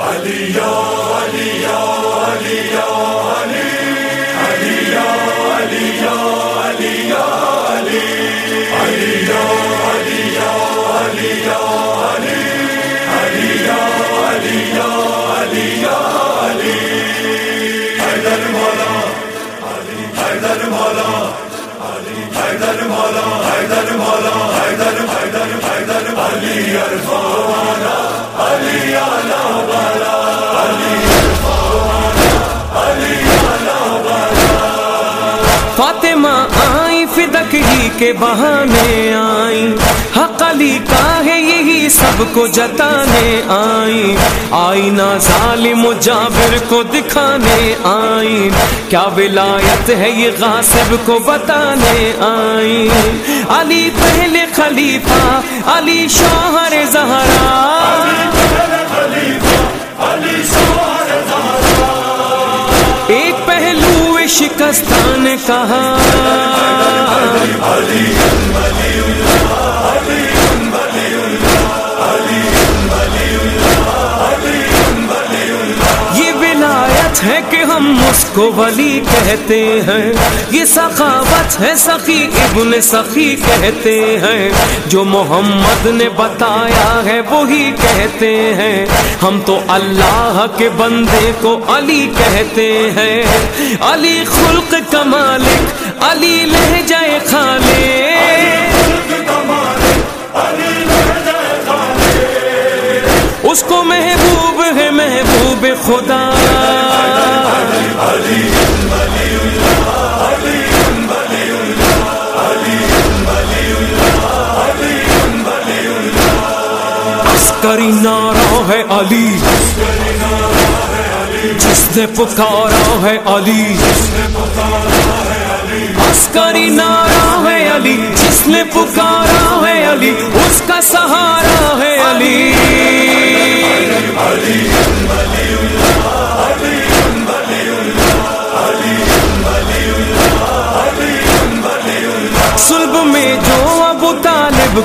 علی علی علی علی علی علی علی فاطمہ آئی فدک ہی کے بہانے آئی حق علی کا ہے یہی سب کو جتانے آئی آئی نا ظالم و جابر کو دکھانے آئی کیا ولایت ہے یہ غاصب کو بتانے آئی علی پہلے خلیفہ، علی شوہر زہرا۔ ایک شکستان کہا کو ولی کہتے ہیں۔ یہ سخاوت ہے سخی، ابن سخی کہتے ہیں۔ جو محمد نے بتایا ہے وہی کہتے ہیں۔ ہم تو اللہ کے بندے کو علی کہتے ہیں۔ علی خلق کا مالک، علی لہ جائے خالے اس کو محبوب ہے محبوب خدا۔ عسکری نعرہ ہے علی۔ جس نے پکارا ہے علی۔ عسکری نعرہ ہے علی۔ جس نے پکارا ہے علی اس کا سہارا ہے علی۔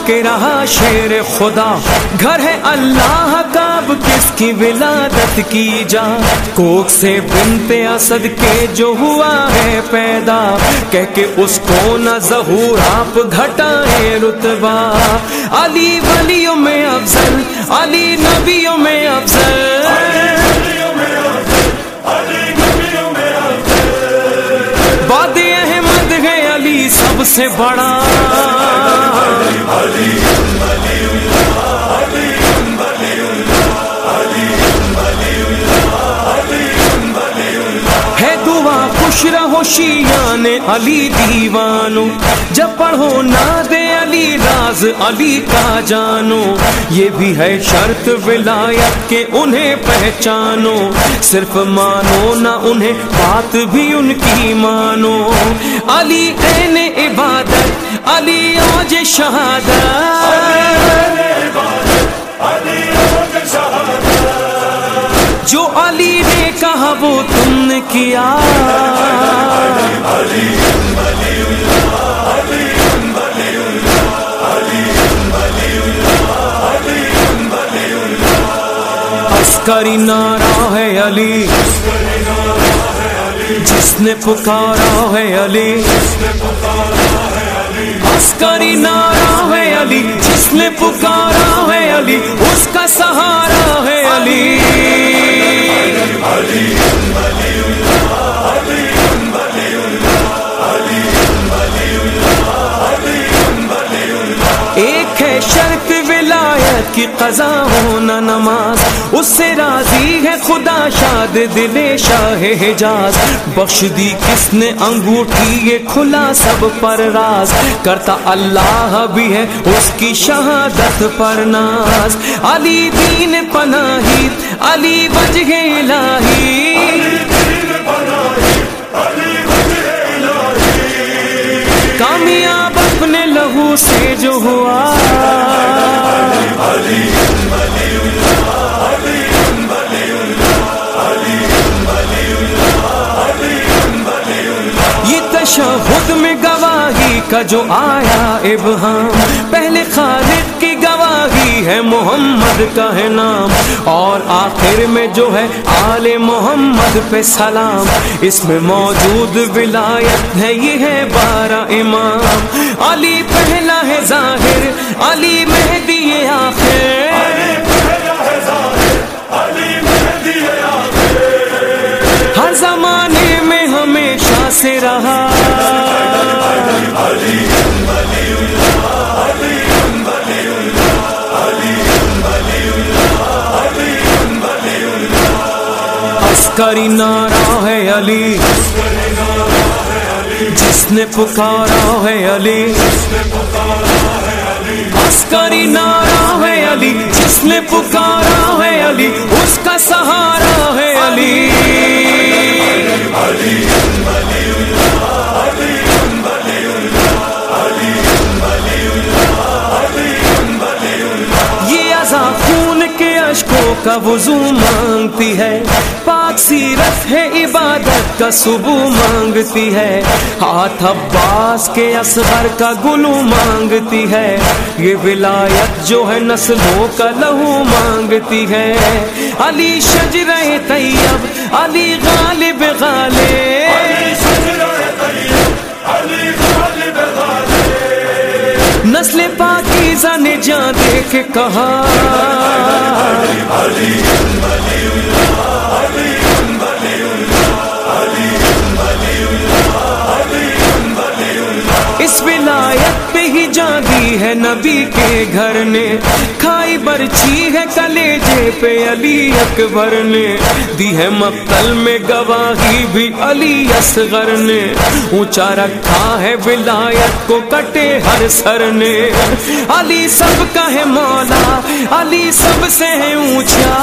کے رہا شیر خدا۔ گھر ہے اللہ کا اب کس کی ولادت کی جا کوک سے بنت اسد کے جو ہوا ہے پیدا۔ کہہ کے اس کو نہ ظہور آپ گھٹائے رتبہ۔ علی ولیوں میں افضل، علی نبیوں میں افضل۔ باد احمد ہے علی سب سے بڑا۔ خوش رہو شیان علی دیوانو جب پڑھو ناد راز علی کا جانو، یہ بھی ہے شرط ولایت کے انہیں پہچانو۔ صرف مانو نہ انہیں، بات بھی ان کی مانو۔ علی این عبادت، علی اوج شہادت۔ جو علی نے کہا وہ تم نے کیا۔ عسکری نعرہ ہے علی۔ جس نے پکارا ہے علی۔ عسکری نعرہ ہے علی۔ جس نے پکارا ہے علی۔ اس کا سہارا ہے علی۔ ایک ہے شرط ولایت کی قضا ہونا نماز۔ اس سے راضی ہے خدا شاد، دل شاہ حجاز۔ بخش دی کس نے انگوٹھی یہ کھلا سب پر راز۔ کرتا اللہ بھی ہے اس کی شہادت پر ناز۔ علی دین پناہی، علی وجہ الہی۔ کامیاب اپنے لہو سے جو ہوا۔ تشہد میں گواہی کا جو آیا ابہام۔ پہلے خالق کی گواہی ہے، محمد کا ہے نام۔ اور آخر میں جو ہے، آل محمد پہ سلام۔ اس میں موجود ولایت ہے، یہ ہے بارہ امام۔ علی پہلا ہے ظاہر، علی مہدی کری نارا ہے علی۔ جس نے پکارا ہے علی۔ عسکری نارا ہے علی۔ جس نے پکارا ہے علی۔ اس کا سہارا ہے علی۔ کا وضو مانگتی ہے۔ پاک سیرت ہے عبادت کا صبح مانگتی ہے۔ ہاتھ عباس کے اصغر کا گلو مانگتی ہے۔ یہ ولایت جو ہے نسلوں کا لہو مانگتی ہے۔ علی شجر طیب، علی غالب غالب۔ نسل پاکیزہ نے جان دے کے کہا۔ اس ولایت پہ ہی جان دی ہے نبی کے گھر نے۔ برچی ہے کلیجے پہ علی اکبر نے دی ہے مقتل میں گواہی بھی علی اصغر نے اونچا رکھا ہے ولایت کو کٹے ہر سر نے علی سب کا ہے مولا علی سب سے ہے اونچا۔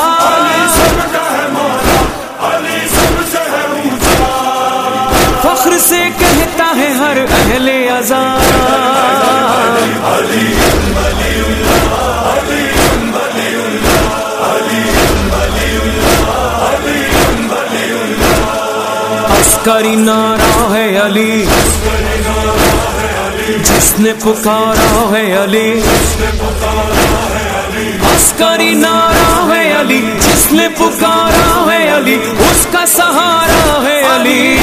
فخر سے کہتا ہے ہر اہل ازار عسکری نارا ہے علی۔ جس نے پکارا ہے علی۔ عسکری نارا ہے علی۔ جس نے پکارا ہے علی۔ اس کا سہارا ہے علی۔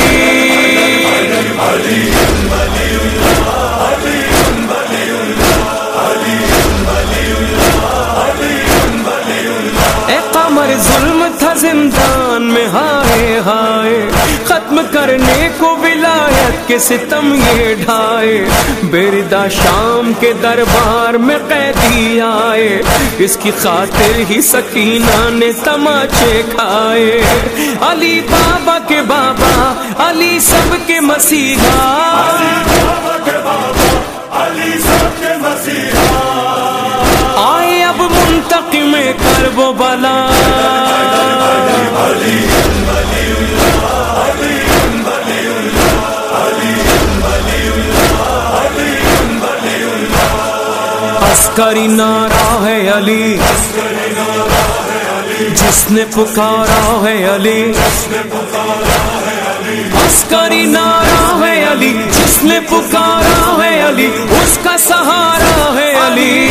اے قمر ظلم تھا زندان میں، ہائے ہائے۔ کرنے کو ولایت کے ستم یہ ڈھائے۔ بیردا شام کے دربار میں قیدی آئے۔ اس کی خاطر ہی سکینہ نے تماچے کھائے۔ علی بابا کے بابا علی سب کے مسیحا۔ آئے اب منتقم کر وہ بلا۔ عسکری نارا ہے علی۔ جس نے پکارا ہے علی۔ عسکری نارا ہے علی۔ جس نے پکارا ہے علی۔ اس کا سہارا ہے علی۔